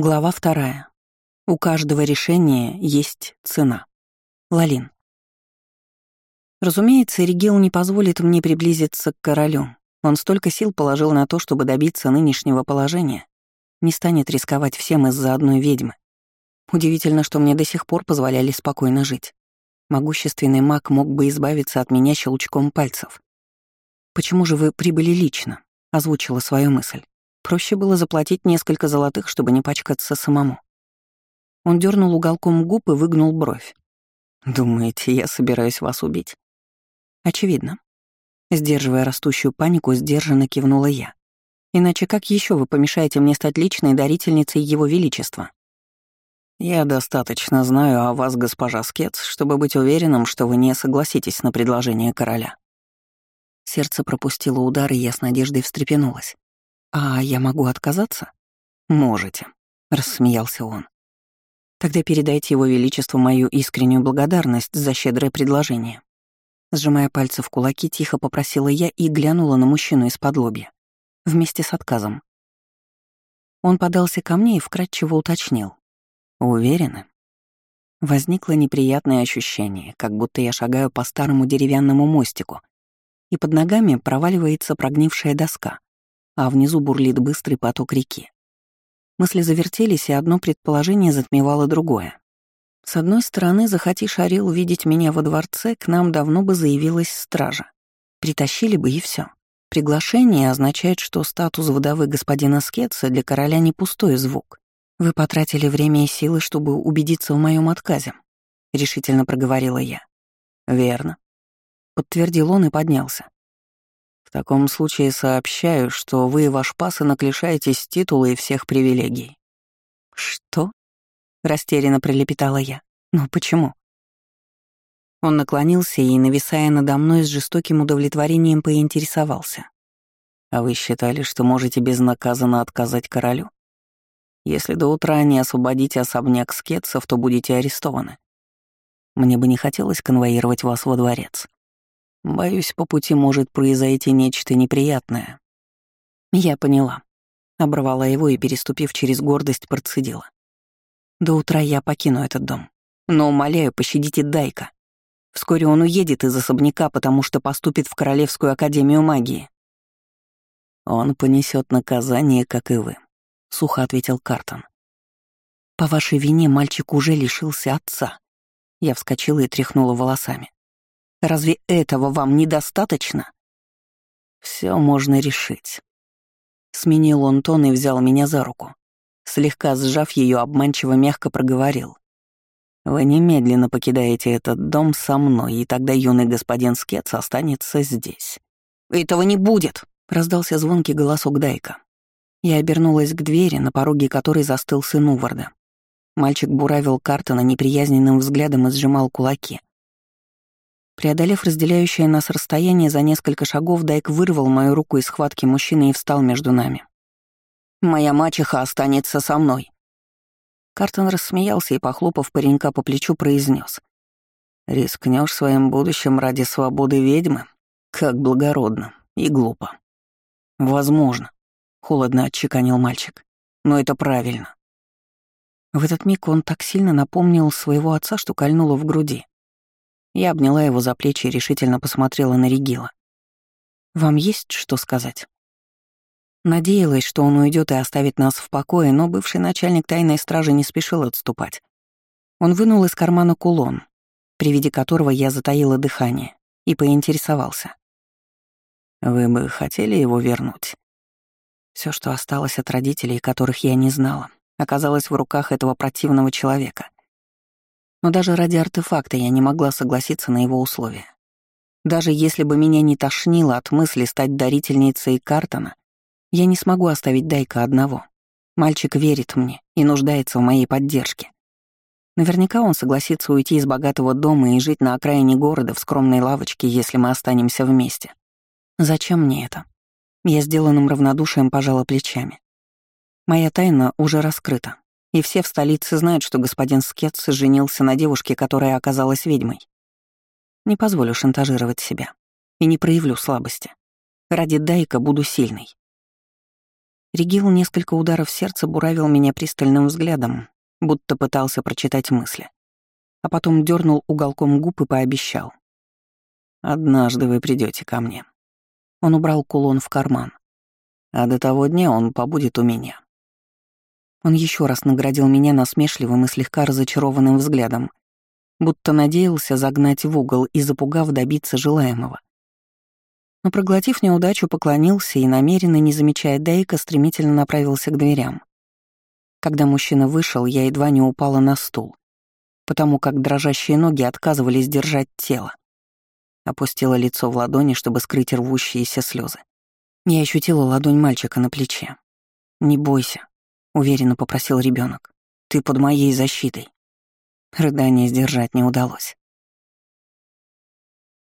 Глава вторая. У каждого решения есть цена. Лалин. Разумеется, Ригил не позволит мне приблизиться к королю. Он столько сил положил на то, чтобы добиться нынешнего положения. Не станет рисковать всем из-за одной ведьмы. Удивительно, что мне до сих пор позволяли спокойно жить. Могущественный маг мог бы избавиться от меня щелчком пальцев. «Почему же вы прибыли лично?» — озвучила свою мысль. Проще было заплатить несколько золотых, чтобы не пачкаться самому. Он дернул уголком губ и выгнул бровь. «Думаете, я собираюсь вас убить?» «Очевидно». Сдерживая растущую панику, сдержанно кивнула я. «Иначе как еще вы помешаете мне стать личной дарительницей Его Величества?» «Я достаточно знаю о вас, госпожа Скетс, чтобы быть уверенным, что вы не согласитесь на предложение короля». Сердце пропустило удар, и я с надеждой встрепенулась. «А я могу отказаться?» «Можете», — рассмеялся он. «Тогда передайте его величеству мою искреннюю благодарность за щедрое предложение». Сжимая пальцы в кулаки, тихо попросила я и глянула на мужчину из-под лобья. Вместе с отказом. Он подался ко мне и вкратчиво уточнил. «Уверены?» Возникло неприятное ощущение, как будто я шагаю по старому деревянному мостику, и под ногами проваливается прогнившая доска а внизу бурлит быстрый поток реки. Мысли завертелись, и одно предположение затмевало другое. С одной стороны, захоти Шарил видеть меня во дворце, к нам давно бы заявилась стража. Притащили бы и все. Приглашение означает, что статус вдовы господина Скетса для короля не пустой звук. Вы потратили время и силы, чтобы убедиться в моем отказе, решительно проговорила я. Верно, подтвердил он и поднялся. В таком случае сообщаю, что вы и ваш пасынок лишаетесь титула и всех привилегий». «Что?» — растерянно пролепетала я. «Но почему?» Он наклонился и, нависая надо мной, с жестоким удовлетворением поинтересовался. «А вы считали, что можете безнаказанно отказать королю? Если до утра не освободите особняк скетцев, то будете арестованы. Мне бы не хотелось конвоировать вас во дворец. Боюсь, по пути может произойти нечто неприятное. Я поняла. Оборвала его и, переступив через гордость, процедила. До утра я покину этот дом. Но, умоляю, пощадите Дайка. Вскоре он уедет из особняка, потому что поступит в Королевскую Академию Магии. Он понесет наказание, как и вы, — сухо ответил Картон. По вашей вине мальчик уже лишился отца. Я вскочила и тряхнула волосами. Разве этого вам недостаточно? Все можно решить. Сменил он тон и взял меня за руку. Слегка сжав ее, обманчиво мягко проговорил. «Вы немедленно покидаете этот дом со мной, и тогда юный господин Скетс останется здесь». «Этого не будет!» — раздался звонкий голосок Дайка. Я обернулась к двери, на пороге которой застыл сын Уварда. Мальчик буравил Картона неприязненным взглядом и сжимал кулаки. Преодолев разделяющее нас расстояние за несколько шагов, Дайк вырвал мою руку из схватки мужчины и встал между нами. «Моя мачеха останется со мной». Картон рассмеялся и, похлопав паренька по плечу, произнес: «Рискнешь своим будущим ради свободы ведьмы? Как благородно и глупо». «Возможно», — холодно отчеканил мальчик. «Но это правильно». В этот миг он так сильно напомнил своего отца, что кольнуло в груди. Я обняла его за плечи и решительно посмотрела на Регила. «Вам есть что сказать?» Надеялась, что он уйдет и оставит нас в покое, но бывший начальник тайной стражи не спешил отступать. Он вынул из кармана кулон, при виде которого я затаила дыхание, и поинтересовался. «Вы бы хотели его вернуть?» Все, что осталось от родителей, которых я не знала, оказалось в руках этого противного человека. Но даже ради артефакта я не могла согласиться на его условия. Даже если бы меня не тошнило от мысли стать дарительницей Картона, я не смогу оставить Дайка одного. Мальчик верит мне и нуждается в моей поддержке. Наверняка он согласится уйти из богатого дома и жить на окраине города в скромной лавочке, если мы останемся вместе. Зачем мне это? Я сделанным равнодушием пожала плечами. Моя тайна уже раскрыта. И все в столице знают, что господин Скетс женился на девушке, которая оказалась ведьмой. Не позволю шантажировать себя. И не проявлю слабости. Ради Дайка буду сильной. Регил несколько ударов сердца буравил меня пристальным взглядом, будто пытался прочитать мысли. А потом дернул уголком губ и пообещал. «Однажды вы придете ко мне». Он убрал кулон в карман. «А до того дня он побудет у меня». Он еще раз наградил меня насмешливым и слегка разочарованным взглядом, будто надеялся загнать в угол и, запугав, добиться желаемого. Но, проглотив неудачу, поклонился и, намеренно не замечая Дейка, стремительно направился к дверям. Когда мужчина вышел, я едва не упала на стул, потому как дрожащие ноги отказывались держать тело. Опустила лицо в ладони, чтобы скрыть рвущиеся слезы. Я ощутила ладонь мальчика на плече. «Не бойся», — уверенно попросил ребенок. «Ты под моей защитой». Рыдание сдержать не удалось.